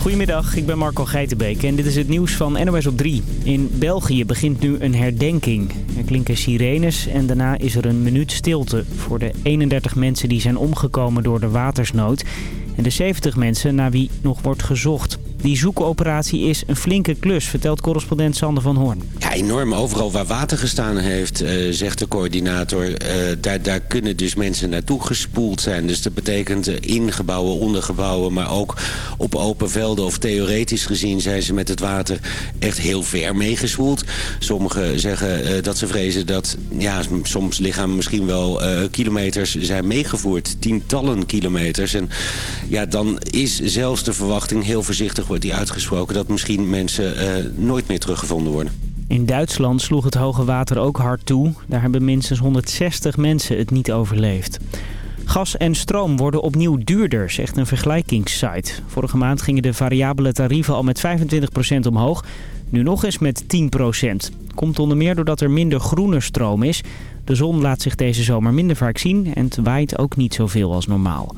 Goedemiddag, ik ben Marco Geitenbeek en dit is het nieuws van NOS op 3. In België begint nu een herdenking. Er klinken sirenes en daarna is er een minuut stilte... voor de 31 mensen die zijn omgekomen door de watersnood... en de 70 mensen naar wie nog wordt gezocht. Die zoekoperatie is een flinke klus, vertelt correspondent Sander van Hoorn. Ja, enorm. Overal waar water gestaan heeft, uh, zegt de coördinator... Uh, daar, daar kunnen dus mensen naartoe gespoeld zijn. Dus dat betekent uh, in gebouwen, maar ook op open velden of theoretisch gezien... zijn ze met het water echt heel ver meegespoeld. Sommigen zeggen dat ze vrezen dat ja, soms lichamen misschien wel kilometers zijn meegevoerd. Tientallen kilometers. En ja, dan is zelfs de verwachting heel voorzichtig wordt die uitgesproken... dat misschien mensen uh, nooit meer teruggevonden worden. In Duitsland sloeg het hoge water ook hard toe. Daar hebben minstens 160 mensen het niet overleefd. Gas en stroom worden opnieuw duurder, zegt een vergelijkingssite. Vorige maand gingen de variabele tarieven al met 25% omhoog. Nu nog eens met 10%. Komt onder meer doordat er minder groene stroom is. De zon laat zich deze zomer minder vaak zien en het waait ook niet zoveel als normaal.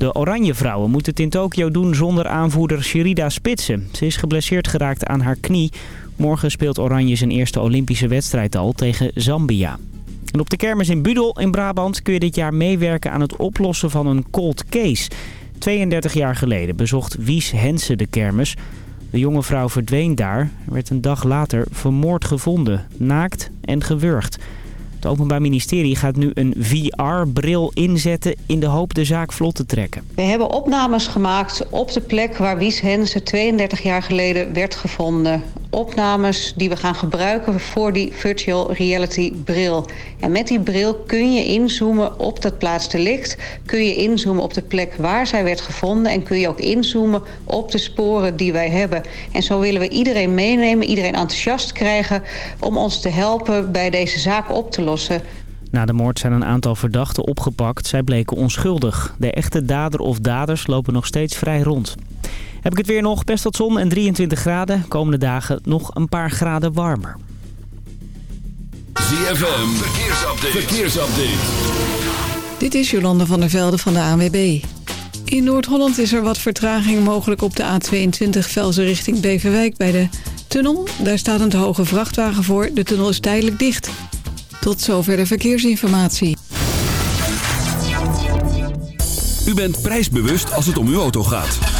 De Oranje Vrouwen moeten het in Tokio doen zonder aanvoerder Sherida Spitsen. Ze is geblesseerd geraakt aan haar knie. Morgen speelt Oranje zijn eerste Olympische wedstrijd al tegen Zambia. En op de kermis in Budel in Brabant kun je dit jaar meewerken aan het oplossen van een cold case. 32 jaar geleden bezocht Wies Hensen de kermis. De jonge vrouw verdween daar werd een dag later vermoord gevonden, naakt en gewurgd. Het Openbaar Ministerie gaat nu een VR-bril inzetten in de hoop de zaak vlot te trekken. We hebben opnames gemaakt op de plek waar Wies Hensen 32 jaar geleden werd gevonden. Opnames die we gaan gebruiken voor die virtual reality bril. En met die bril kun je inzoomen op dat plaatsdelict. Kun je inzoomen op de plek waar zij werd gevonden. En kun je ook inzoomen op de sporen die wij hebben. En zo willen we iedereen meenemen, iedereen enthousiast krijgen... om ons te helpen bij deze zaak op te lossen. Na de moord zijn een aantal verdachten opgepakt. Zij bleken onschuldig. De echte dader of daders lopen nog steeds vrij rond. Heb ik het weer nog. Best wat zon en 23 graden. Komende dagen nog een paar graden warmer. ZFM, verkeersupdate. verkeersupdate. Dit is Jolande van der Velde van de ANWB. In Noord-Holland is er wat vertraging mogelijk op de A22 Velzen richting Beverwijk bij de tunnel. Daar staat een te hoge vrachtwagen voor. De tunnel is tijdelijk dicht. Tot zover de verkeersinformatie. U bent prijsbewust als het om uw auto gaat.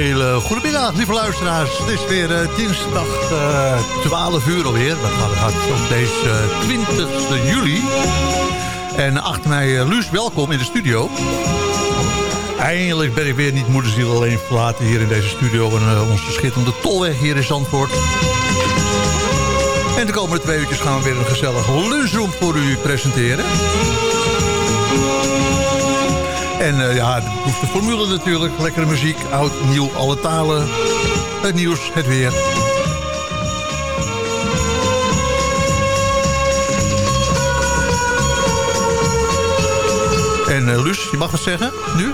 Hele goedemiddag, lieve luisteraars. Het is weer uh, dinsdag uh, 12 uur alweer. We gaan hard op deze uh, 20 juli. En achter mij Luus, welkom in de studio. Eindelijk ben ik weer niet moederziel alleen verlaten hier in deze studio... en onze schitterende tolweg hier in Zandvoort. En de komende twee uurtjes gaan we weer een gezellige lunchroom voor u presenteren. En uh, ja, de formule natuurlijk. Lekkere muziek, oud, nieuw, alle talen. Het nieuws, het weer. En uh, Luus, je mag wat zeggen, nu?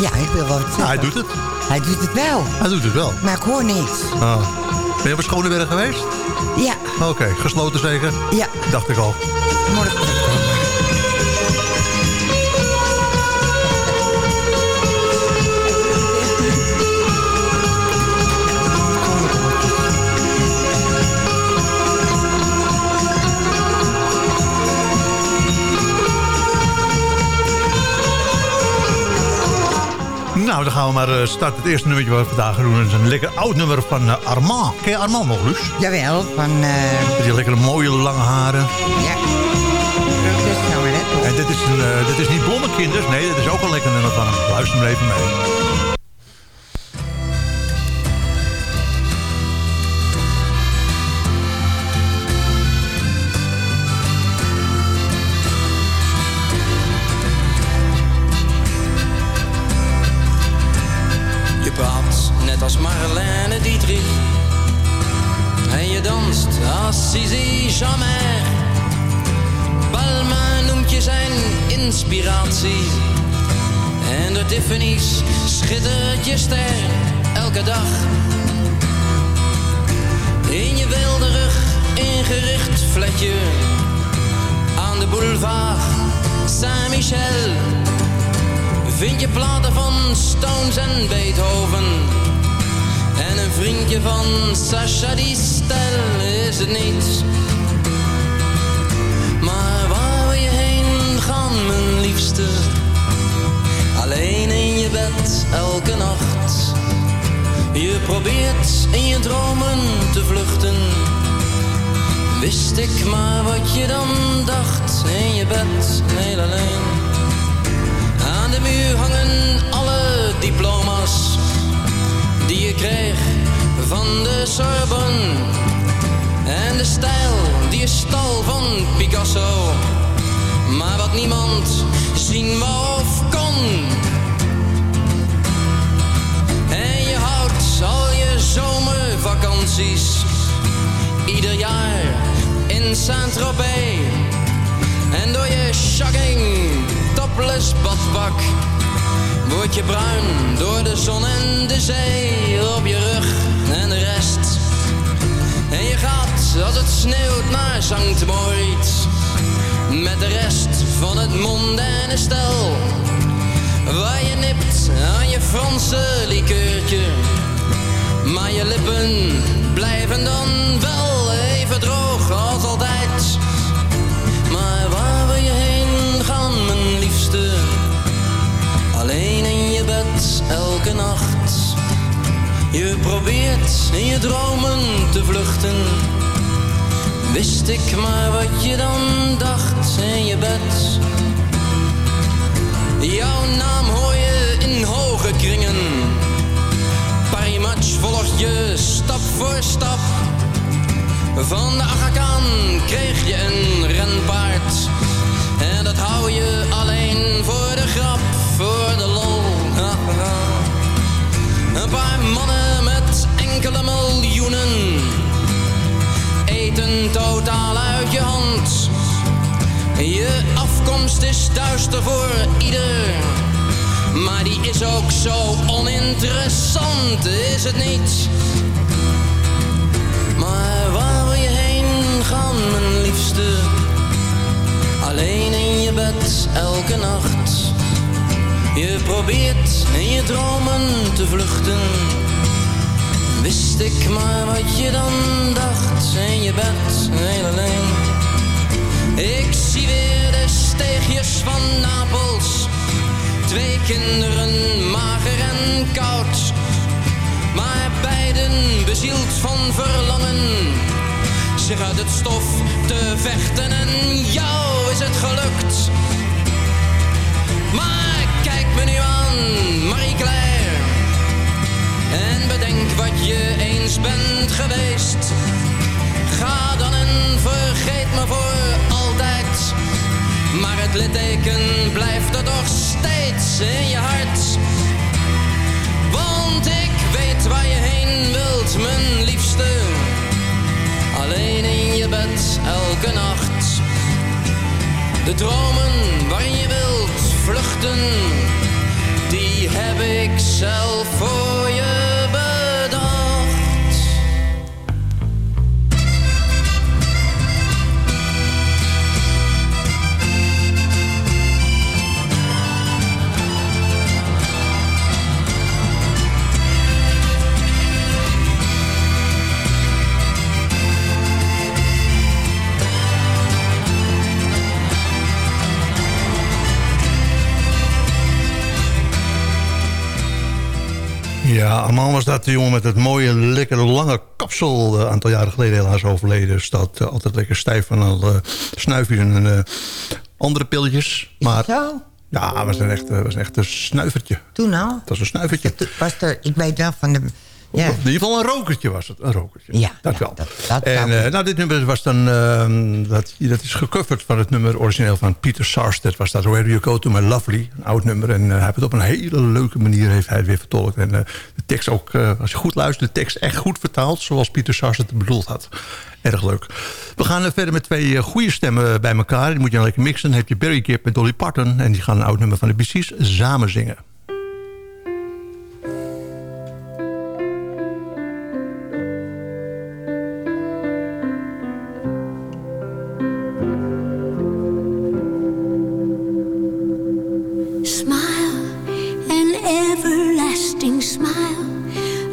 Ja, ik wil zeggen. Ja, hij doet het. Hij doet het wel. Hij doet het wel. Maar ik hoor niks. Ah. Ben je op Schoneberg geweest? Ja. Oké, okay. gesloten zeker? Ja. Dacht ik al. Morgen. Nou, dan gaan we maar uh, starten. Het eerste nummertje wat we vandaag gaan doen is een lekker oud nummer van uh, Armand. Ken je Armand nog, Luus? Jawel, van... Uh... Met die lekkere mooie lange haren. Ja. dit is, een, uh, dit is niet Blommekinders. Nee, dit is ook een lekker nummer van hem. Luister maar even mee. Elke dag. In je wilderig ingericht fletje. Aan de boulevard Saint-Michel. Vind je platen van Stones en Beethoven en een vriendje van Sascha die stel is het niet. Maar waar wil je heen gaan, mijn liefste? Bed elke nacht. Je probeert in je dromen te vluchten. Wist ik maar wat je dan dacht in je bed, heel alleen. Aan de muur hangen alle diploma's die je kreeg van de Sorbonne. En de stijl die je stal van Picasso. Maar wat niemand zien wou of kon. Zomervakanties. Ieder jaar in Saint-Tropez. En door je shocking topless badpak Word je bruin door de zon en de zee op je rug en de rest. En je gaat als het sneeuwt naar Sankt Moritz. Met de rest van het mondaine stel. Waar je nipt aan je Franse likeurtje. Maar je lippen blijven dan wel even droog als altijd. Maar waar wil je heen gaan, mijn liefste? Alleen in je bed elke nacht. Je probeert in je dromen te vluchten. Wist ik maar wat je dan totaal uit je hand. Je afkomst is duister voor ieder, maar die is ook zo oninteressant, is het niet? Maar waar wil je heen gaan, mijn liefste? Alleen in je bed elke nacht je probeert in je dromen te vluchten. Wist ik maar wat je dan dacht in je bed, heel alleen. Ik zie weer de steegjes van Napels. Twee kinderen, mager en koud. Maar beiden bezield van verlangen. Zich uit het stof te vechten en jou is het gelukt me nu aan, Marie-Claire. En bedenk wat je eens bent geweest. Ga dan en vergeet me voor altijd. Maar het litteken blijft er toch steeds in je hart. Want ik weet waar je heen wilt, mijn liefste. Alleen in je bed elke nacht. De dromen waarin je wilt vluchten die heb ik zelf voor je Ja, allemaal was dat de jongen met het mooie, lekkere, lange kapsel. Een aantal jaren geleden helaas overleden. Staat uh, altijd lekker stijf van al uh, snuifjes en uh, andere pilletjes. Maar Zo, ja, het was een echt, was een echt een snuivertje. toen nou. Het was een snuivertje. Was er, ik weet wel van de... Ja, In ieder geval een rokertje was het. Een rokertje. Ja, dat ja, wel. dat- dat en eh, nou, dit nummer was dan... ehm, dat, dat is gecoverd van het nummer origineel van Peter Sarstedt. Was dat Where You Go To My Lovely. Een oud nummer. En eh, hij heeft het op een hele leuke manier heeft hij het weer vertolkt. En eh, de tekst ook, als je goed luistert, de tekst echt goed vertaald. Zoals Peter Sarstedt het bedoeld had. Erg leuk. We gaan verder met twee goede stemmen bij elkaar. Die moet je dan lekker mixen. Dan heb je Barry Gibb met Dolly Parton. En die gaan een oud nummer van de Gees samen zingen.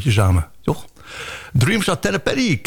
stoelstemmetjes samen, toch? Dreams of Teddy Perry,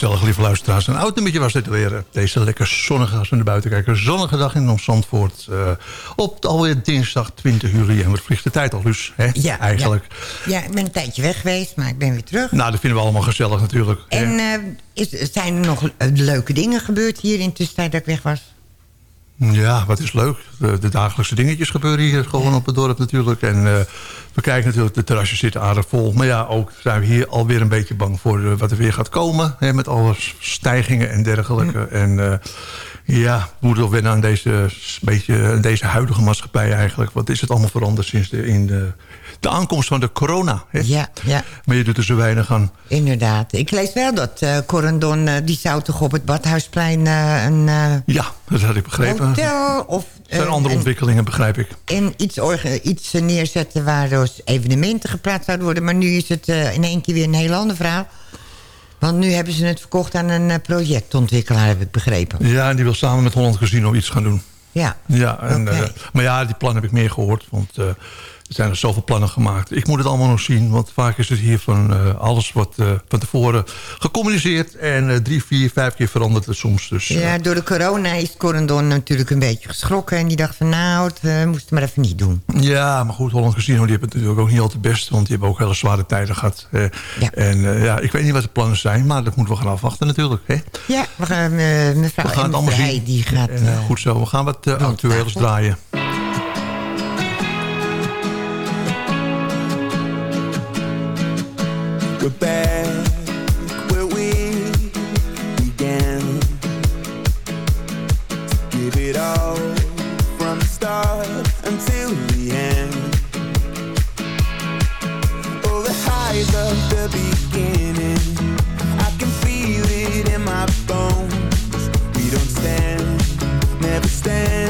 gezellig, lieve luisteraars. Een oud nummertje was dit weer. Deze lekker zonnige, als we naar buiten kijken... zonnige dag in ons Zandvoort. eh, op alweer dinsdag 20 juli. En wat vliegt de tijd al, dus, hè? Ja, Eigenlijk. Ja, ik ben een tijdje weg geweest, maar ik ben weer terug. Nou, dat vinden we allemaal gezellig natuurlijk. En eh, is, zijn er nog leuke dingen gebeurd hier in de tussentijd dat ik weg was? Ja, wat is leuk. De, de dagelijkse dingetjes gebeuren hier gewoon op het dorp natuurlijk. En eh, we kijken natuurlijk, de terrasjes zitten aardig vol. Maar ja, ook zijn we hier alweer een beetje bang voor eh, wat er weer gaat komen. Hè, met alle stijgingen en dergelijke. En eh, ja, we moeten wel wennen aan deze, beetje, aan deze huidige maatschappij eigenlijk. Wat is het allemaal veranderd sinds de, in de, de aankomst van de corona. Hè? Ja, ja. Maar je doet er zo weinig aan. Inderdaad. Ik lees wel dat eh Corendon, eh, die zou toch op het Badhuisplein eh, een Ja, dat had ik begrepen. hotel of... Zijn andere ontwikkelingen, begrijp ik. en iets, iets neerzetten waar dus evenementen geplaatst zouden worden. Maar nu is het in één keer weer een heel ander verhaal. Want nu hebben ze het verkocht aan een projectontwikkelaar, heb ik begrepen. Ja, en die wil samen met Holland Casino iets gaan doen. Ja, Ja, en, maar ja, die plannen heb ik meer gehoord. Want zijn er zoveel plannen gemaakt. Ik moet het allemaal nog zien. Want vaak is het hier van eh, alles wat eh, van tevoren gecommuniceerd. En eh, drie, vier, vijf keer verandert het soms. Dus, ja, door de corona is Corendon natuurlijk een beetje geschrokken. En die dacht van nou, het moest het maar even niet doen. ja, maar goed, Holland Casino die hebben het natuurlijk ook niet altijd best. Want die hebben ook hele zware tijden gehad. eh. Ja. En ja, ik weet niet wat de plannen zijn. Maar dat moeten we gaan afwachten natuurlijk. Hè? Ja, we gaan, mevrouw We gaan het allemaal zien. die gaat... En, goed zo, we gaan wat actueels draaien. We're back. Give it all from the start until the end. Oh, the highs of the beginning. I can feel it in my bones. We don't stand, never stand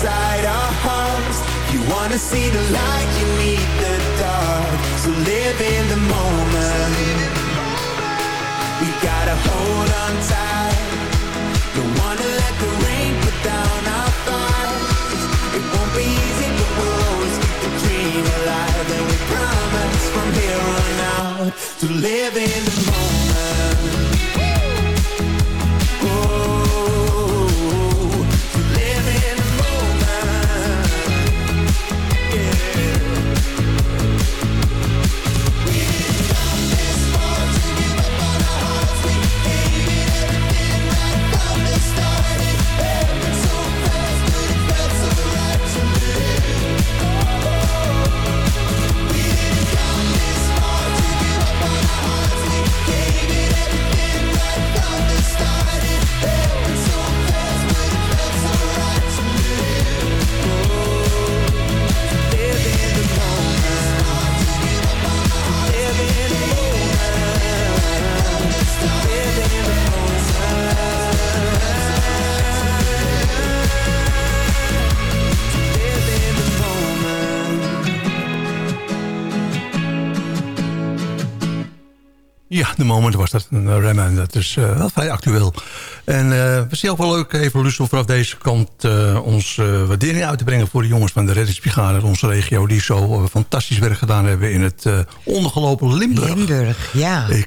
Inside our hearts. You wanna see the light, you need the dark. So live in the moment. We gotta hold on tight. Don't wanna let the rain put down our fights. It won't be easy, but we'll always keep the dream alive. And we promise from here on out to live in the moment. De moment was dat een uh, remmen. Dat is uh, wel vrij actueel. En we zien ook wel leuk even Lussel vanaf deze kant ons waardering uit te brengen... voor de jongens van de reddingsbrigade onze regio... die zo fantastisch werk gedaan hebben in het ondergelopen Limburg. Limburg, ja. Ik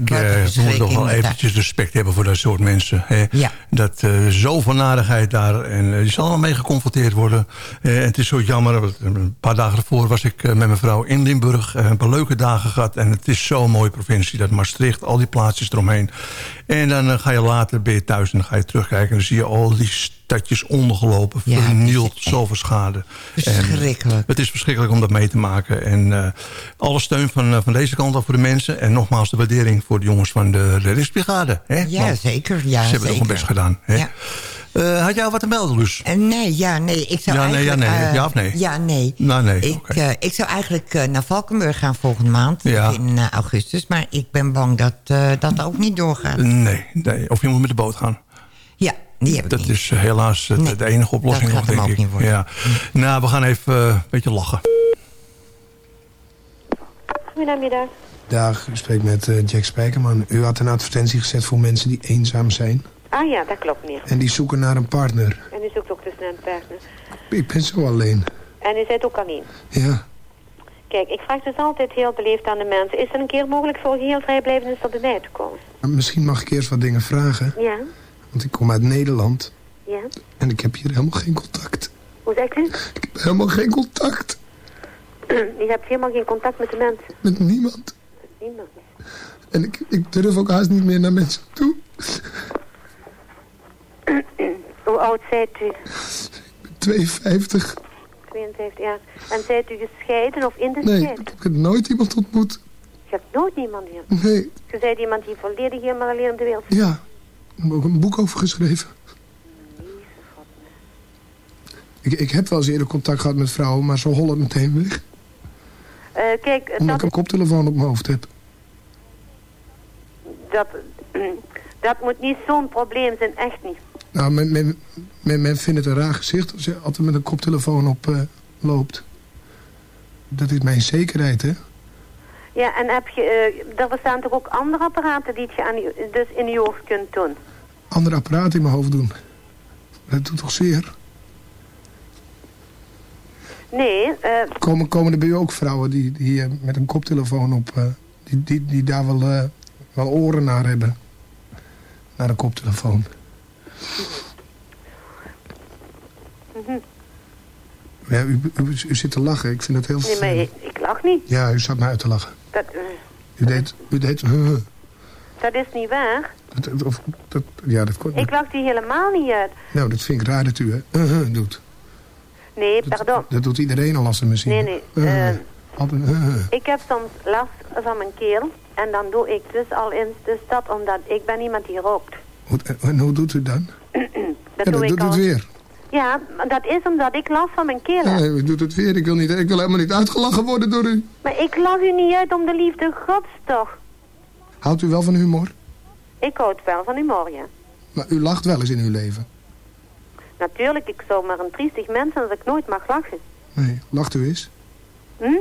moet nog wel eventjes respect hebben voor dat soort mensen. Hè. Ja. Dat zoveel nadigheid daar... en die zal allemaal mee geconfronteerd worden. het is zo jammer. Een paar dagen ervoor was ik met mijn vrouw in Limburg. een paar leuke dagen gehad. En het is zo'n mooie provincie, dat Maastricht, al die plaatsjes eromheen. En dan uh, ga je later, ben je thuis en dan ga je terugkijken... en dan zie je al die stadjes ondergelopen, Ja, vernield, het zoveel schade. Verschrikkelijk. En het is verschrikkelijk om dat mee te maken. En uh, alle steun van, uh, van deze kant af voor de mensen. En nogmaals de waardering voor de jongens van de reddingsbrigade. Hè? Ja, Want zeker. Ja, ze hebben zeker. toch hun best gedaan. Hè? Ja. Uh, had jij wat te melden, Luus? Uh, nee, ja, nee. Ik zou Ja, nee, eigenlijk, ja, nee. uh, Ja of nee? Ja, nee. Nou, nee, Ik, uh, ik zou eigenlijk uh, naar Valkenburg gaan volgende maand. Ja. In uh, augustus. Maar ik ben bang dat uh, dat ook niet doorgaat. Nee, nee, of je moet met de boot gaan. Ja, die heb ik Dat niet. is helaas het- Nee, de enige oplossing dat nog, gaat hem denk ook ik. niet worden. Ja. Nou, we gaan even uh, een beetje lachen. Goedemiddag. Dag, u spreekt met eh, Jack Spijkerman. U had een advertentie gezet voor mensen die eenzaam zijn. Ah ja, dat klopt meneer. En die zoeken naar een partner. En u zoekt ook dus naar een partner. Ik ben zo alleen. En u zit ook alleen. Ja, Kijk, ik vraag dus altijd heel beleefd aan de mensen. Is het een keer mogelijk voor heel vrijblijvend tot bij mij te komen? misschien mag ik eerst wat dingen vragen. Ja? Want ik kom uit Nederland. Ja? En ik heb hier helemaal geen contact. Hoe zegt u? Ik heb helemaal geen contact U hebt helemaal geen contact met de mensen. met niemand. Niemand. En ik, ik durf ook haast niet meer naar mensen toe. Hoe oud zijt u? 52. 52 jaar. En zijt u gescheiden of in de Nee, scheiding? ik heb nooit iemand ontmoet. Je hebt nooit iemand hier. Nee, Je bent iemand die volledig helemaal alleen op de wereld is. ja. Ik heb ook een boek over geschreven. Ik, ik heb wel eens eerder contact gehad met vrouwen, maar ze hollen meteen weg. Eh, kijk, Omdat dat, ik een koptelefoon op mijn hoofd heb. dat, dat moet niet zo'n probleem zijn, echt niet. Nou, men, men, men, men vindt het een raar gezicht als je altijd met een koptelefoon op eh, loopt. Dat is mijn zekerheid, hè? Ja, en heb je, eh, er bestaan toch ook andere apparaten die je aan dus in je hoofd kunt doen? Andere apparaten in mijn hoofd doen. Dat doet toch zeer? Nee, eh, Komen, komen er bij u ook vrouwen die, die met een koptelefoon op... die, die, die daar wel, wel oren naar hebben? Naar een koptelefoon. Ja, u, u, u zit te lachen. Ik vind het heel nee, maar ik, ik lach niet. Ja, u zat mij uit te lachen. Dat, eh, U deed... U deed dat is niet waar. Dat, dat- of, dat, ja, dat, kon- Ik lach die helemaal niet uit. nou, dat vind ik raar dat u hè, doet. Nee, pardon. Dat doet iedereen al als ze me zien. Nee, nee. Eh, Altijd, ik heb soms last van mijn keel. En dan doe ik dus al in de stad, omdat ik ben iemand die rookt. En hoe doet u dan? Dat ja, doe dat ik doet het weer. Ja, dat is omdat ik last van mijn keel heb. Ja, u doet het weer. Ik wil, niet, ik wil helemaal niet uitgelachen worden door u. Maar ik lach u niet uit om de liefde gods toch. Houdt u wel van humor? Ik houd wel van humor, ja. Maar u lacht wel eens in uw leven. Natuurlijk, ik zou maar een triestig mens zijn als ik nooit mag lachen. Nee, lacht u eens. Hm?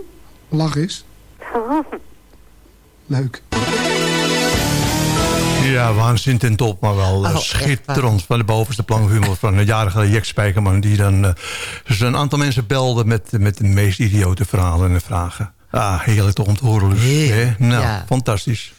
Lach eens. Leuk. Ja, waanzin ten top, maar wel eh, Oh, schitterend. Van de bovenste plank humor van een jarige Jack Spijkerman... die dan eh, dus een aantal mensen belde met, met de meest idiote verhalen en vragen. Ah, heerlijk toch om te horen. Heerlijk, Hè? Nou, ja. fantastisch.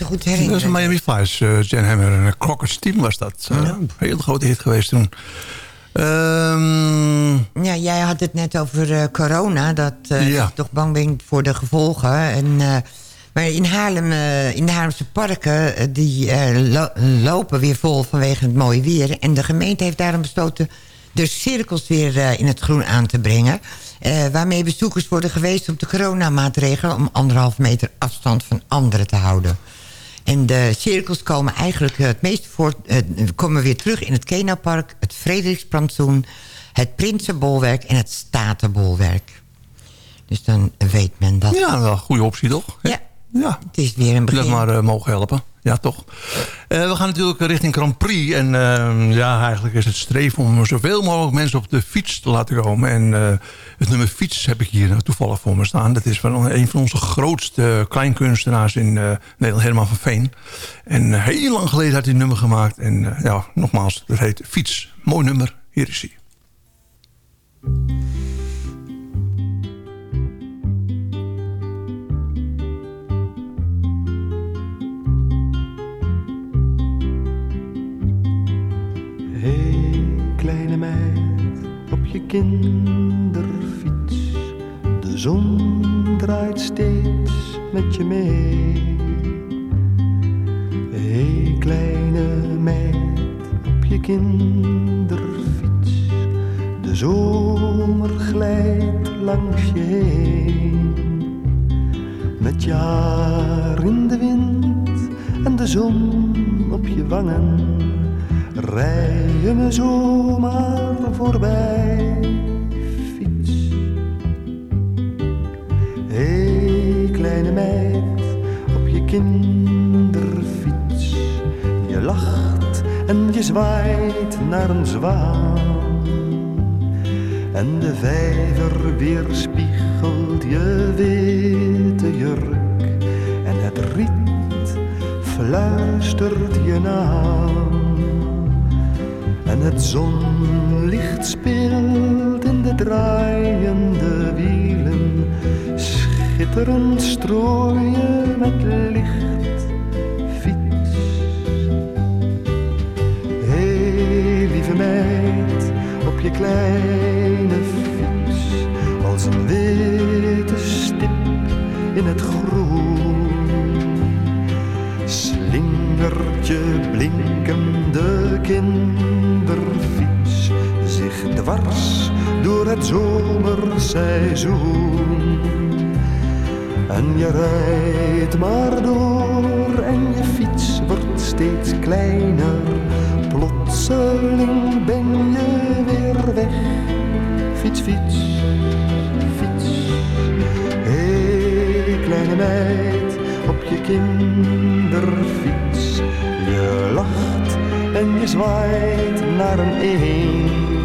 Zo goed Dat is herinneren. een Miami Vice, eh, Jan Hammer en Crockett's Team was dat. Eh, Een hele grote hit geweest toen. Ehm, Ja, jij had het net over eh, corona. Dat eh, Ja. je toch bang bent voor de gevolgen. En, eh, maar in Haarlem, eh, in de Haarlemse parken... eh, die eh, lo- lopen weer vol vanwege het mooie weer. En de gemeente heeft daarom besloten... de cirkels weer eh, in het groen aan te brengen. eh, waarmee bezoekers worden geweest op de coronamaatregelen... om anderhalf meter afstand van anderen te houden. En de cirkels komen eigenlijk eh, het meest voor, eh, komen weer terug in het Kenapark, het Frederiksplantsoen, het Prinsenbolwerk en het Statenbolwerk. Dus dan weet men dat. ja, wel een goede optie toch? Ja, Ja, het is weer een dat begin. maar eh, mogen helpen. Ja, toch. Eh, we gaan natuurlijk richting Grand Prix. En eh, ja, eigenlijk is het streven om zoveel mogelijk mensen op de fiets te laten komen. En eh, het nummer fiets heb ik hier nou toevallig voor me staan. Dat is van een van onze grootste kleinkunstenaars in eh, Nederland, Herman van Veen. En heel lang geleden had hij een nummer gemaakt. En ja, nogmaals, dat heet Fiets. Mooi nummer. Hier is hij. Hey, kleine meid, op je kinderfiets. De zon draait steeds met je mee. Hey, kleine meid, op je kinderfiets. De zomer glijdt langs je heen. Met je haar in de wind en de zon op je wangen Rij je me zomaar voorbij, fiets. Hé, kleine meid, op je kinderfiets. Je lacht en je zwaait naar een zwaan. En de vijver weerspiegelt je witte jurk. En het riet fluistert je naam. Het zonlicht speelt in de draaiende wielen. Schitterend strooien met licht, fiets. Hey, lieve meid, op je kleine fiets. Als een witte stip in het groen. Slingert je blinkende kinderfiets het zomerseizoen. En je rijdt maar door en je fiets wordt steeds kleiner. Plotseling ben je weer weg. Fiets, fiets, fiets. Hé, hey, kleine meid, op je kinderfiets. Je lacht en je zwaait naar een eend.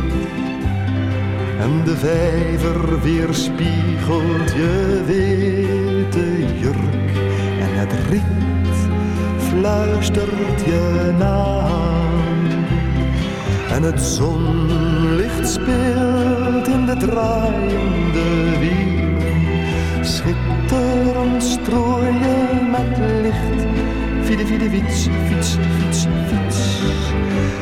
En de vijver weerspiegelt je witte jurk. En het riet fluistert je naam. En het zonlicht speelt in de draaiende wielen. Schitterend strooien met licht. Fiede, fiede, fiets, fiets, fiets, fiets.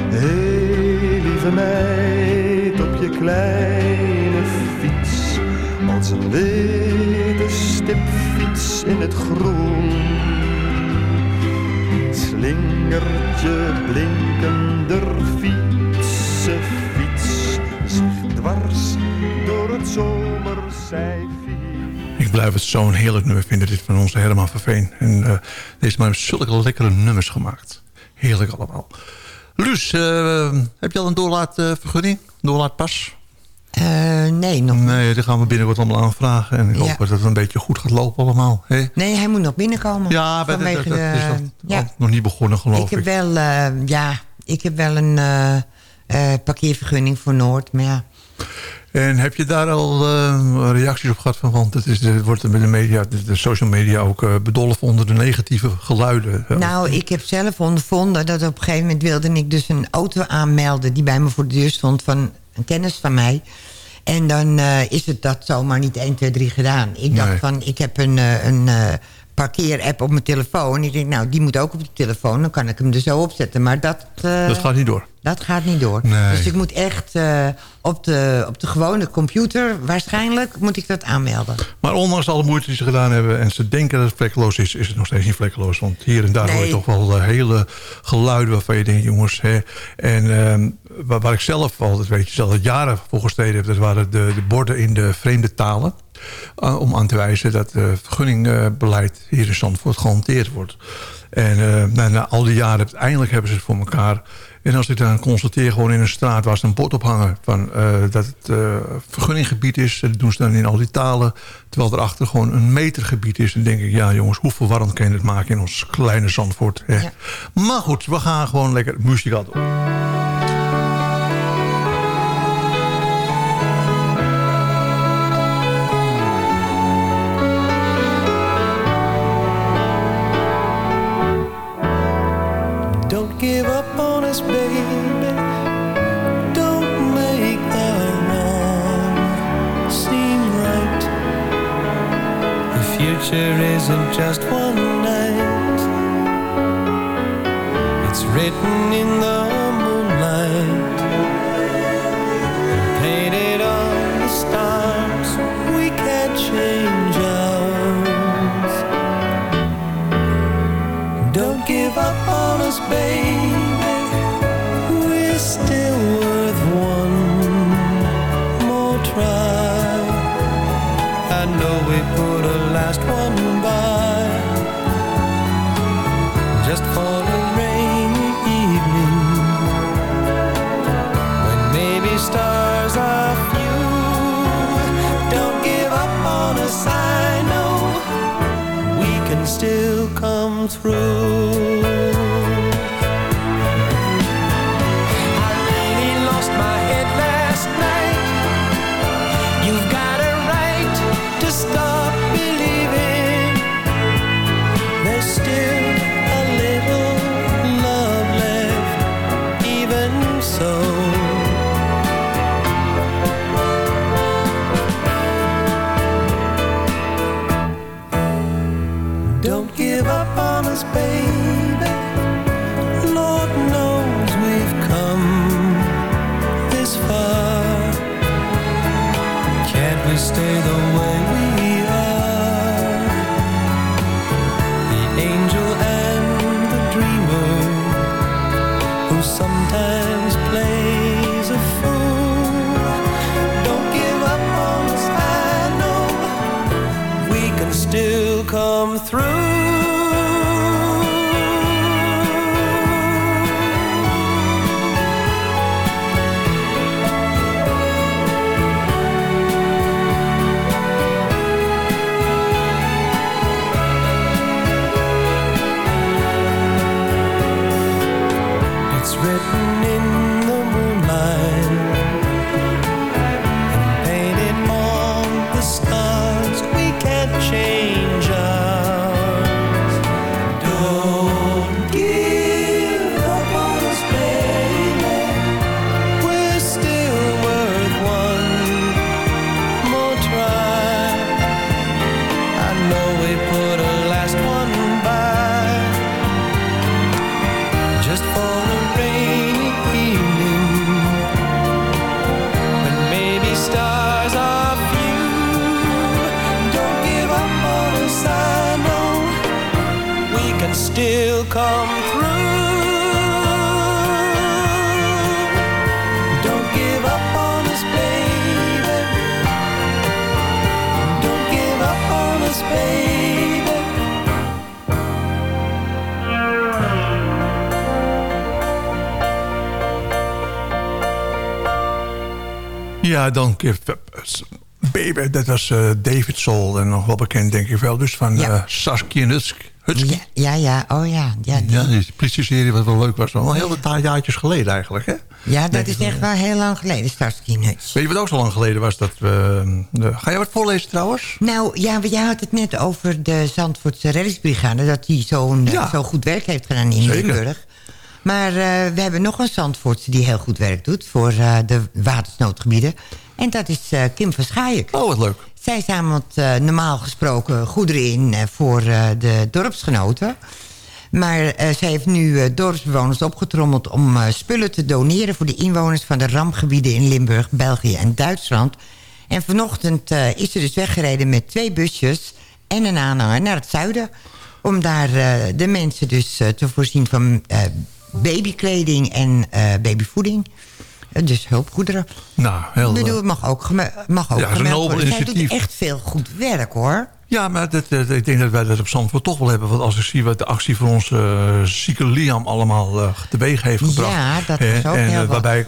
Hé, hey, lieve meid, op je. Als een witte stipfiets in het groen. Slingert je blinkender fietsen fiets. Zich dwars door het zomerzijvier. Ik blijf het zo'n heerlijk nummer vinden, dit van onze Herman van Veen. En eh, deze man heeft zulke lekkere nummers gemaakt. Heerlijk allemaal. Luus, eh, heb je al een doorlaatvergunning? Doorlaatpas? Eh, nee, nog niet. Nee, die gaan we binnenkort allemaal aanvragen. En ik hoop dat het een beetje goed gaat lopen allemaal. hè? Nee, hij moet nog binnenkomen. Ja, dat, dat, is nog, ja. nog niet begonnen geloof ik ik. heb wel, eh, ja, ik heb wel een eh, parkeervergunning voor Noord, maar ja. En heb je daar al reacties op gehad van? Want het, is, het wordt met de media, de, social media ook bedolven onder de negatieve geluiden. Nou, ik heb zelf ondervonden dat op een gegeven moment wilde ik dus een auto aanmelden... die bij me voor de deur stond van een kennis van mij. En dan eh, is het dat zomaar niet 1, 2, 3 gedaan. Ik dacht van, ik heb een, eh, een eh, parkeer-app op mijn telefoon. Ik denk, nou, die moet ook op de telefoon. Dan kan ik hem er zo opzetten. Maar dat... Dat gaat niet door. Dat gaat niet door. Nee. Dus ik moet echt eh, op, de, op de gewone computer... waarschijnlijk moet ik dat aanmelden. Maar ondanks alle moeite die ze gedaan hebben... en ze denken dat het vlekkeloos is... is het nog steeds niet vlekkeloos. Want hier en daar hoor je toch wel eh, hele geluiden... waarvan je denkt, jongens... Hè, en ehm, waar, waar ik zelf altijd, weet je, zelf al jaren voor gestreden heb... dat waren de, de borden in de vreemde talen. eh, om aan te wijzen dat het vergunningbeleid hier in Zandvoort gehanteerd wordt. En eh, na, na al die jaren, eindelijk hebben ze het voor elkaar... En als ik dan constateer gewoon in een straat waar ze een bord ophangen... Van, eh, dat het eh, vergunninggebied is, dat doen ze dan in al die talen... terwijl erachter gewoon een metergebied is... dan denk ik, ja jongens, hoe verwarrend kan je het maken in ons kleine Zandvoort. Hè? Maar goed, we gaan gewoon lekker muzikaal door. Future isn't just one night. It's written in the moonlight. Painted on the stars. We can't change ours. Don't give up on us, baby. Through. Come through. Don't give up on us, baby. Don't give up on us, baby. Ja, dan give up us, baby. Dat was eh, David Soul en nog wel bekend denk ik wel. Dus van Ja. eh, Saskia Hutsk. Hutski. Ja, ja, oh ja. Ja, die- Ja, die politie-serie wat wel leuk was. Wel een hele paar jaartjes geleden eigenlijk, hè? ja dat Denk is echt ja. wel heel lang geleden, Starsky Nuts. Weet je wat ook zo lang geleden was? Dat we, eh, ga jij wat voorlezen trouwens? Nou, ja, jij had het net over de Zandvoortse reddingsbrigade... dat die zo'n Ja. zo goed werk heeft gedaan in. Limburg. Maar eh, we hebben nog een Zandvoortse die heel goed werk doet... voor eh, de watersnoodgebieden. En dat is eh, Kim van Schaik. Oh, wat leuk. Zij zamelt eh, normaal gesproken goederen in eh, voor eh, de dorpsgenoten. Maar zij heeft nu dorpsbewoners opgetrommeld om spullen te doneren... voor de inwoners van de rampgebieden in Limburg, België en Duitsland. En vanochtend is ze dus weggereden met twee busjes en een aanhanger naar het zuiden... om daar de mensen dus te voorzien van babykleding en babyvoeding. Eh, dus hulpgoederen. Nou, heel... Ik bedoel, het mag ook, mag ook Ja, is een nobel. Zij doet echt veel goed werk, hoor. Ja, maar dat, dat- ik denk dat wij dat op Zandvoort toch wel hebben. Want als ik zie wat de actie voor onze eh, zieke Liam allemaal eh, teweeg heeft gebracht. Ja, dat was ook en, heel eh. Waarbij ik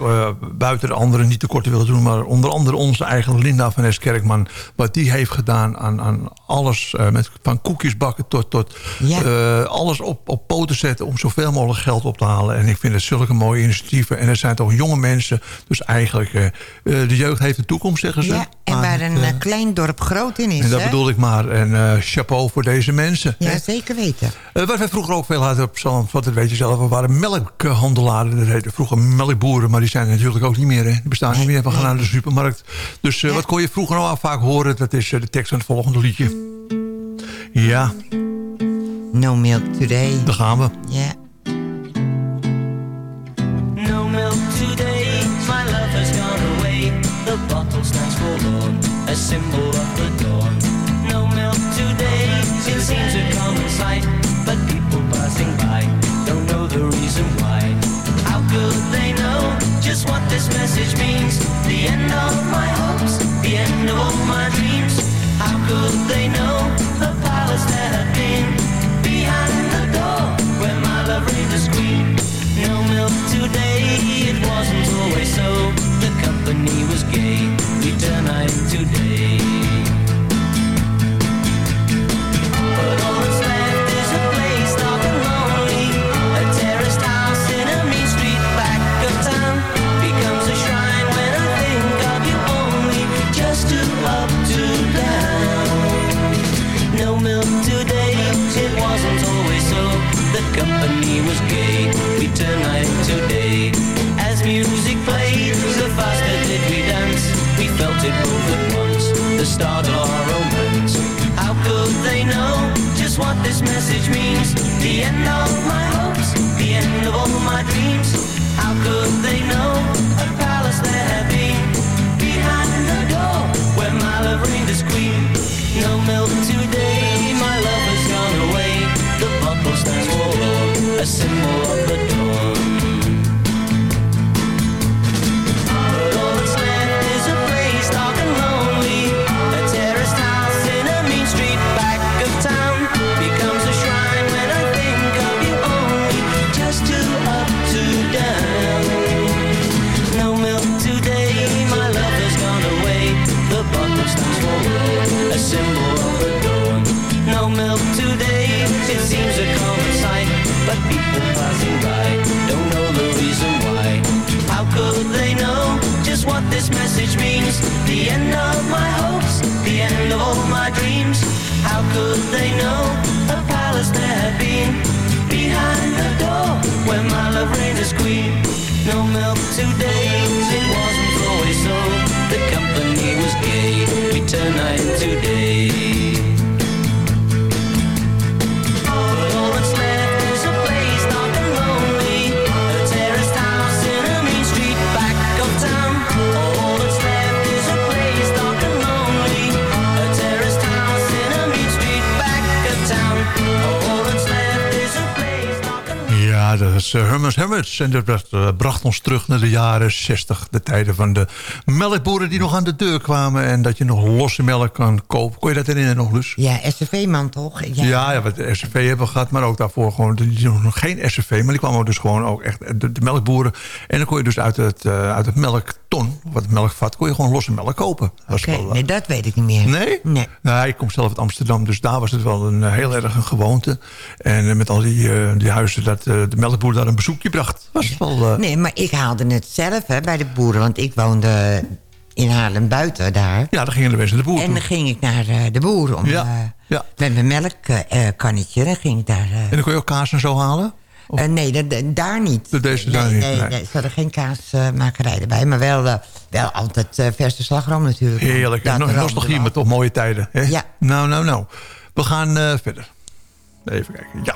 buiten de anderen niet tekort te willen doen. Maar onder andere onze eigen Linda van Es Kerkman. Wat die heeft gedaan aan, aan alles. met, van koekjes bakken tot, tot Ja. alles op, op poten zetten. Om zoveel mogelijk geld op te halen. En ik vind het zulke mooie initiatieven. En er zijn toch jonge mensen. Dus eigenlijk, de jeugd heeft de toekomst, zeggen ze. Ja, Maar waar het, een eh, eh, klein dorp groot in is, en dat hè? bedoel ik maar. En eh, chapeau voor deze mensen. Ja, hè. zeker weten. Wat wij vroeger ook veel hadden op Zandvoort, dat weet je zelf, we waren melkhandelaren. Dat heette vroeger melkboeren, maar die zijn natuurlijk ook niet meer. Hè. Die bestaan niet meer, we gaan naar de supermarkt. Dus wat kon je vroeger nou al vaak horen? Dat is de tekst van het volgende liedje. Ja, No milk today. daar gaan we. Ja. A symbol of the dawn. No milk today, it seems a common sight. But people passing by don't know the reason why. How could they know just what this message means? The end of my hopes, the end of all my dreams. How could they know the palace that had been behind the door where my love reigned as queen? No milk today, it wasn't always so. The company was gay, we turn night today. Start our romance. How could they know just what this message means? The end of my hopes, the end of all my dreams. How could they know a palace there had been behind the door where my love reigned as queen? No milk today, my love has gone away. The bottle stands forlorn, a symbol of the dawn. Is uh, Hermes Hermits. En dat bracht, eh, bracht ons terug naar de jaren 60. De tijden van de melkboeren die nog aan de deur kwamen. En dat je nog losse melk kan kopen. Kon je dat herinneren nog, dus? Ja, SCV-man toch? Ja, ja, wat de SCV hebben gehad, maar ook daarvoor gewoon die nog geen SCV, maar die kwamen dus gewoon ook echt de, de melkboeren. En dan kon je dus uit het, eh, uit het melkton, wat het melkvat, kon je gewoon losse melk kopen. Dat Oké, eh, nee, dat weet ik niet meer. Nee? Nee. Nou, ik kom zelf uit Amsterdam, dus daar was het wel een, eh, heel erg een gewoonte. En eh, met al die, eh, die huizen dat eh, de melkboer daar een bezoekje bracht. Was het wel... eh, Nee, maar ik haalde het zelf hè, bij de boeren. Want ik woonde in Haarlem buiten daar. Ja, dan gingen de mensen de boer En dan ging ik naar eh, de boer om, Ja, eh, ja. met mijn melkkannetje. dan ging ik daar... eh, En dan kon je ook kaas en zo halen? Eh, nee, daar niet. Dat deed ze nee, daar niet, Nee, nee. nee, ze hadden geen kaasmakerij erbij. Maar wel, eh, wel altijd eh, verse slagroom natuurlijk. Heerlijk. Dat No- rammelde nostalgie, wel. maar toch mooie tijden. Hè? Ja. Nou, nou, nou. We gaan eh, verder. Even kijken. Ja.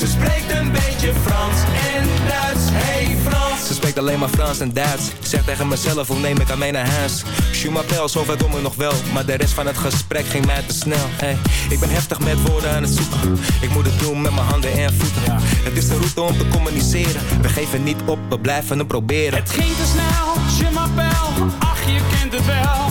Ze spreekt een beetje Frans en Duits. Hey Frans. Ze spreekt alleen maar Frans en Duits. Ik zeg tegen mezelf, hoe neem ik aan mee naar huis? Zover dom ik nog wel. Maar de rest van het gesprek ging mij te snel. Hey, ik ben heftig met woorden aan het zoeken. Ik moet het doen met mijn handen en voeten. Het is de route om te communiceren. We geven niet op, we blijven het proberen. Het ging te snel, je m'appelle, ach je kent het wel.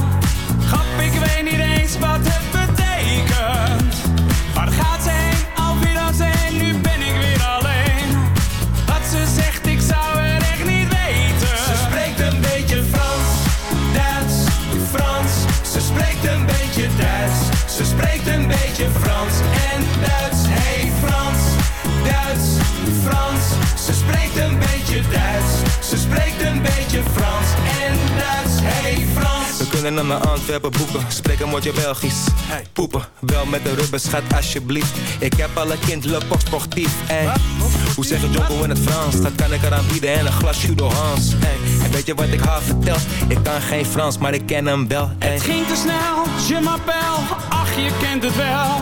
Kunnen naar mijn Antwerpen boeken. Spreek een woordje Belgisch. Poepen, wel met de rubber, schat, alsjeblieft. Ik heb alle kind, le sportief. Hoe zeg je Jocko in het Frans? Dat kan ik eraan bieden en een glas Judo Hans. En weet je wat ik haar vertel? Ik kan geen Frans, maar ik ken hem wel. Het ging te snel, je m'appelle, ach je kent het wel.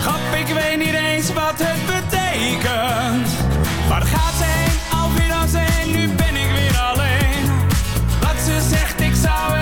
Grap, ik weet niet eens wat het betekent. Waar gaat ze heen, alweer en nu ben ik weer alleen. Wat ze zegt, ik zou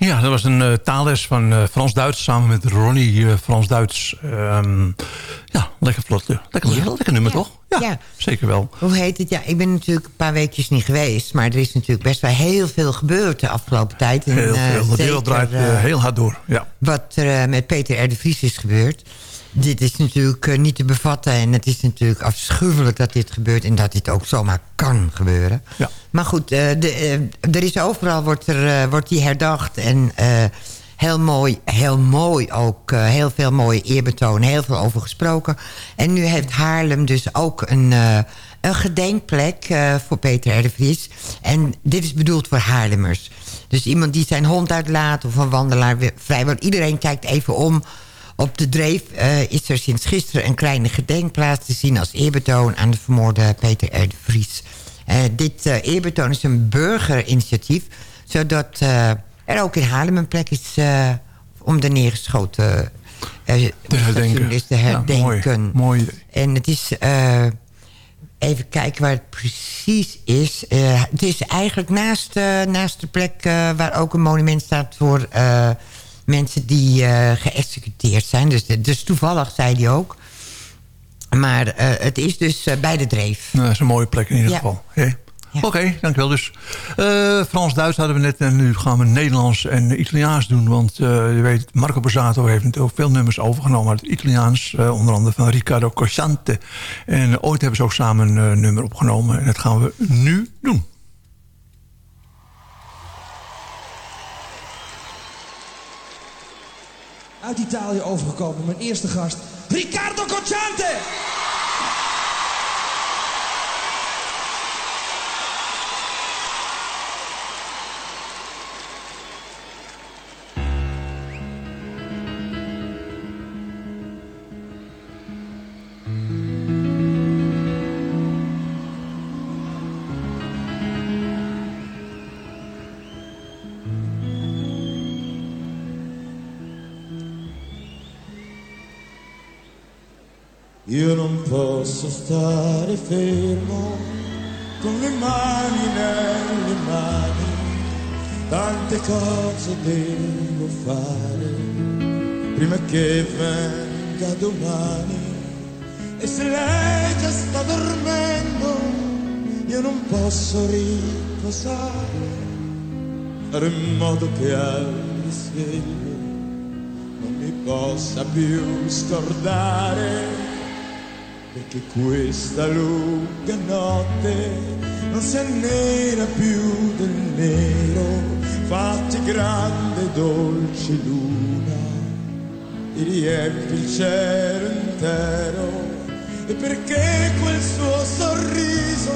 Ja, dat was een eh, taalles van eh, Frans-Duits samen met Ronnie eh, Frans-Duits. Ehm, ja, lekker vlot. Lekker, lekker nummer, toch? Ja. Zeker wel. Hoe heet het? Ja, ik ben natuurlijk een paar weekjes niet geweest. Maar er is natuurlijk best wel heel veel gebeurd de afgelopen tijd. En, Heel veel. De wereld draait heel hard door. Ja. Wat er met Peter R. de Vries is gebeurd. Dit is natuurlijk niet te bevatten. En het is natuurlijk afschuwelijk dat dit gebeurt. En dat dit ook zomaar kan gebeuren. Ja. Maar goed, eh, de, eh, er is overal wordt, er, eh, wordt die herdacht. En heel mooi, heel mooi ook. heel veel mooie eerbetoon. Heel veel over gesproken. En nu heeft Haarlem dus ook een, een gedenkplek voor Peter R. de Vries. En dit is bedoeld voor Haarlemmers. Dus iemand die zijn hond uitlaat of een wandelaar vrijwel. Iedereen kijkt even om. Op de Dreef is er sinds gisteren een kleine gedenkplaats te zien... als eerbetoon aan de vermoorde Peter R. de Vries. Eh, dit eh, eerbetoon is een burgerinitiatief... zodat eh, er ook in Haarlem een plek is om de neergeschoten... Te herdenken. is te Ja, herdenken. mooi. Mooi. En het is... even kijken waar het precies is. Het is eigenlijk naast, naast de plek waar ook een monument staat... voor mensen die geëxecuteerd zijn. Dus, dus toevallig zei hij ook. Maar eh, het is dus eh, bij de dreef. Nou, dat is een mooie plek in ieder Ja. geval. Oké, dankjewel. Dus eh, Frans-Duits hadden we net en nu gaan we Nederlands en Italiaans doen. Want eh, je weet, Marco Borsato heeft natuurlijk veel nummers overgenomen uit het Italiaans. eh, onder andere van Riccardo Cosciante. En ooit hebben ze ook samen een eh, nummer opgenomen. En dat gaan we nu doen. Uit Italië overgekomen, mijn eerste gast, Riccardo Cocciante! Io non posso stare fermo con le mani nelle mani, tante cose devo fare prima che venga domani. E se lei già sta dormendo, io non posso riposare, fare in modo che al risveglio non mi possa più scordare perché questa lunga notte non si annera più del nero, fatti grande dolce luna, e riempi il cielo intero, e perché quel suo sorriso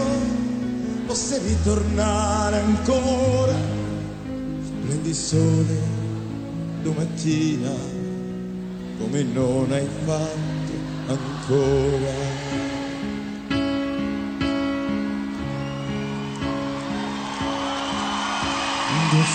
possa ritornare ancora, splendi sole domattina come non hai fatto ancora.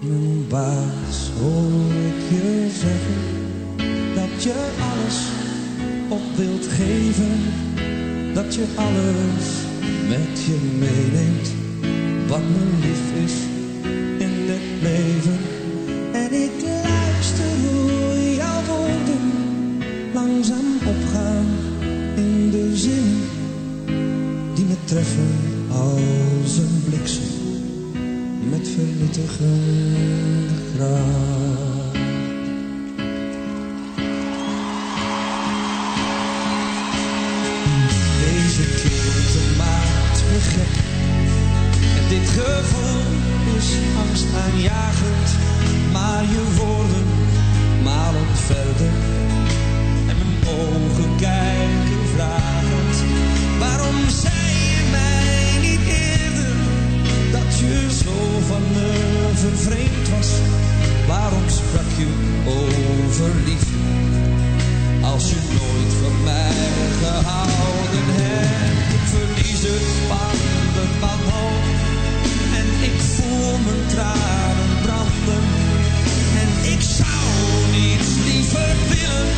Mijn baas hoor je zeggen dat je alles op wilt geven, dat je alles met je meeneemt wat me lief is bliksem met vernietigende graad. Deze kilte maakt me gek. En dit gevoel is angstaanjagend, maar je woorden malen verder. En mijn ogen kijken je zo van me vervreemd was? Waarom sprak je over liefde als je nooit van mij gehouden hebt? Ik verlies het van de wanhoop en ik voel mijn tranen branden. En ik zou niets liever willen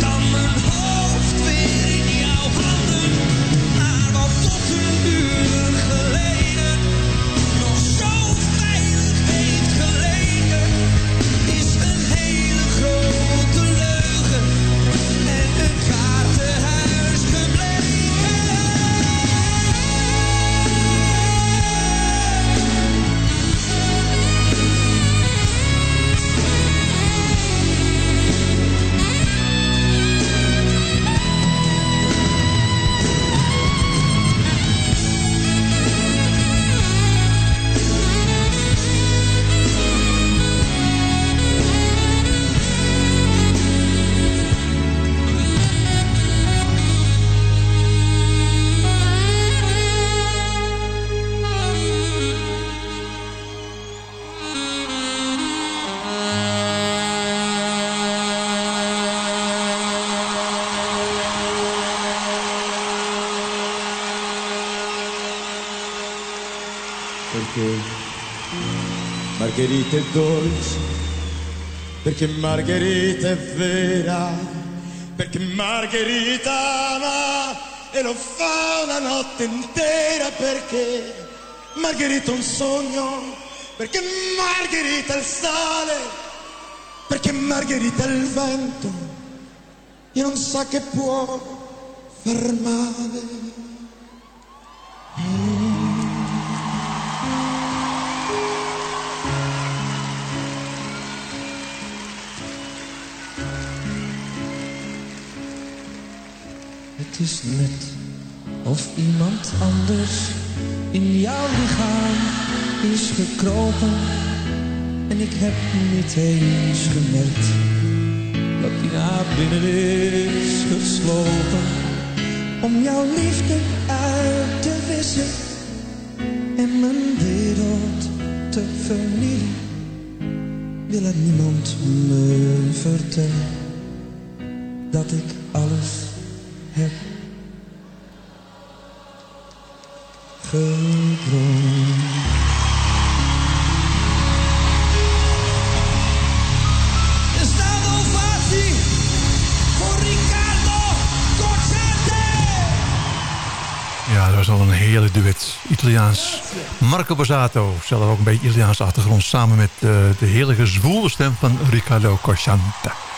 dan mijn hoofd weer in jouw handen. Maar wat tot een uur Margherita è dolce, perché Margherita è vera, perché Margherita ama e lo fa una notte intera, perché Margherita è un sogno, perché Margherita è il sale, perché Margherita è il vento, e non sa che può far male. Is net of iemand anders in jouw lichaam is gekropen. En ik heb niet eens gemerkt die naar binnen is geslopen. Om jouw liefde uit te wissen en mijn wereld te vernielen. Wil er niemand me vertellen dat ik alles heb Ja, dat was al een heerlijk duet. Italiaans. Marco Borsato, zelf ook een beetje Italiaanse achtergrond... samen met eh, de heerlijke zwoele stem van Riccardo Cosciante.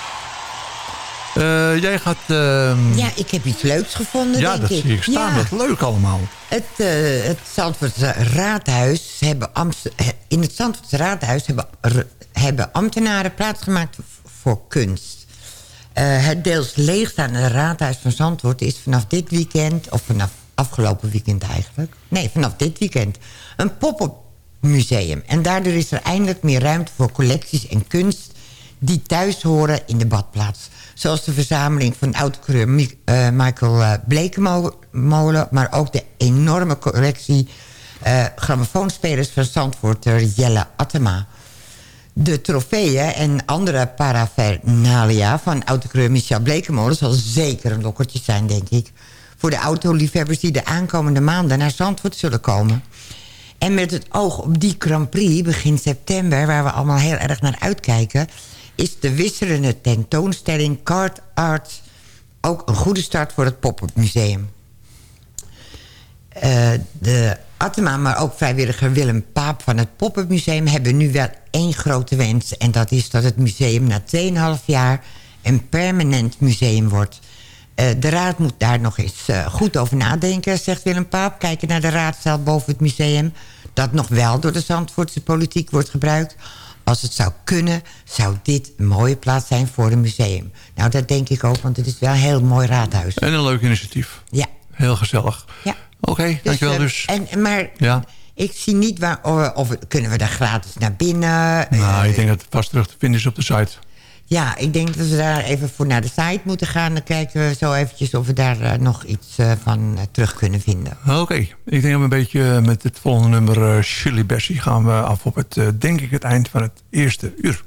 Eh, jij gaat... ehm, Ja, ik heb iets leuks gevonden, ja, denk dat zie ik staan. Ja. Leuk allemaal. Het, eh het Zandvoortse Raadhuis hebben Amst- in het Zandvoortse Raadhuis hebben, hebben ambtenaren plaatsgemaakt voor kunst. Eh, het deels leegstaande Raadhuis van Zandvoort is vanaf dit weekend, of vanaf afgelopen weekend eigenlijk, nee, vanaf dit weekend, een pop-up museum. En daardoor is er eindelijk meer ruimte voor collecties en kunst die thuis horen in de badplaats. Zoals de verzameling van oud-coureur eh, Michael eh, Blekemolen... maar ook de enorme collectie eh grammofoonspelers van Zandvoorter Jelle Attema. De trofeeën en andere paraphernalia van oud-coureur Michel Blekemolen... zal zeker een lokkertje zijn, denk ik... voor de autoliefhebbers die de aankomende maanden naar Zandvoort zullen komen... En met het oog op die Grand Prix begin september... waar we allemaal heel erg naar uitkijken... is de wisselende tentoonstelling Card Art... ook een goede start voor het Pop-up Museum. Eh, de Attema, maar ook vrijwilliger Willem Paap van het Pop-up Museum... hebben nu wel één grote wens. En dat is dat het museum na 2,5 jaar een permanent museum wordt... Eh, de raad moet daar nog eens eh, goed over nadenken, zegt Willem Paap. Kijken naar de raadzaal boven het museum. Dat nog wel door de Zandvoortse politiek wordt gebruikt. Als het zou kunnen, zou dit een mooie plaats zijn voor een museum. Nou, dat denk ik ook, want het is wel een heel mooi raadhuis. En een leuk initiatief. Ja. Heel gezellig. Ja. Oké, dankjewel eh, dus. En, maar Ja. ik zie niet waar... Of, of kunnen we daar gratis naar binnen? Nou, ik denk dat het vast terug te vinden is op de site. Ja, ik denk dat we daar even voor naar de site moeten gaan. Dan kijken we zo eventjes of we daar eh, nog iets eh, van eh, terug kunnen vinden. Oké, ik denk dat we een beetje met het volgende nummer Shirley Bessie gaan we af op het, denk ik, het eind van het eerste uur.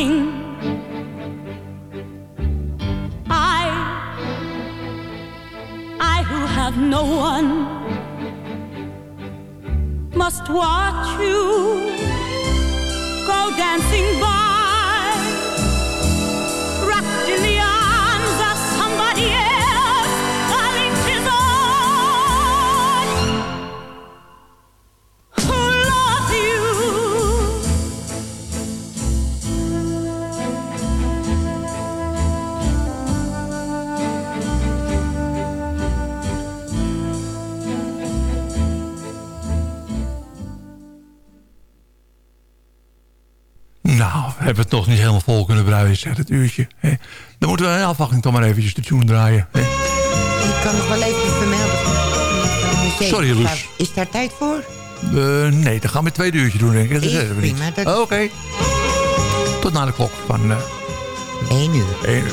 Nothing, toch niet helemaal vol kunnen bruien, zeg, het uurtje. Hè. Dan moeten we in afwachting toch maar eventjes de tune draaien. Hè. Ik kan nog wel even vermelden. Sorry, Loes. Is daar tijd voor? Eh, nee, dan gaan we tweede uurtje doen, denk ik. Dat Is we niet. dat- Oké. Tot na de klok van... eh 1 uur. 1 uur.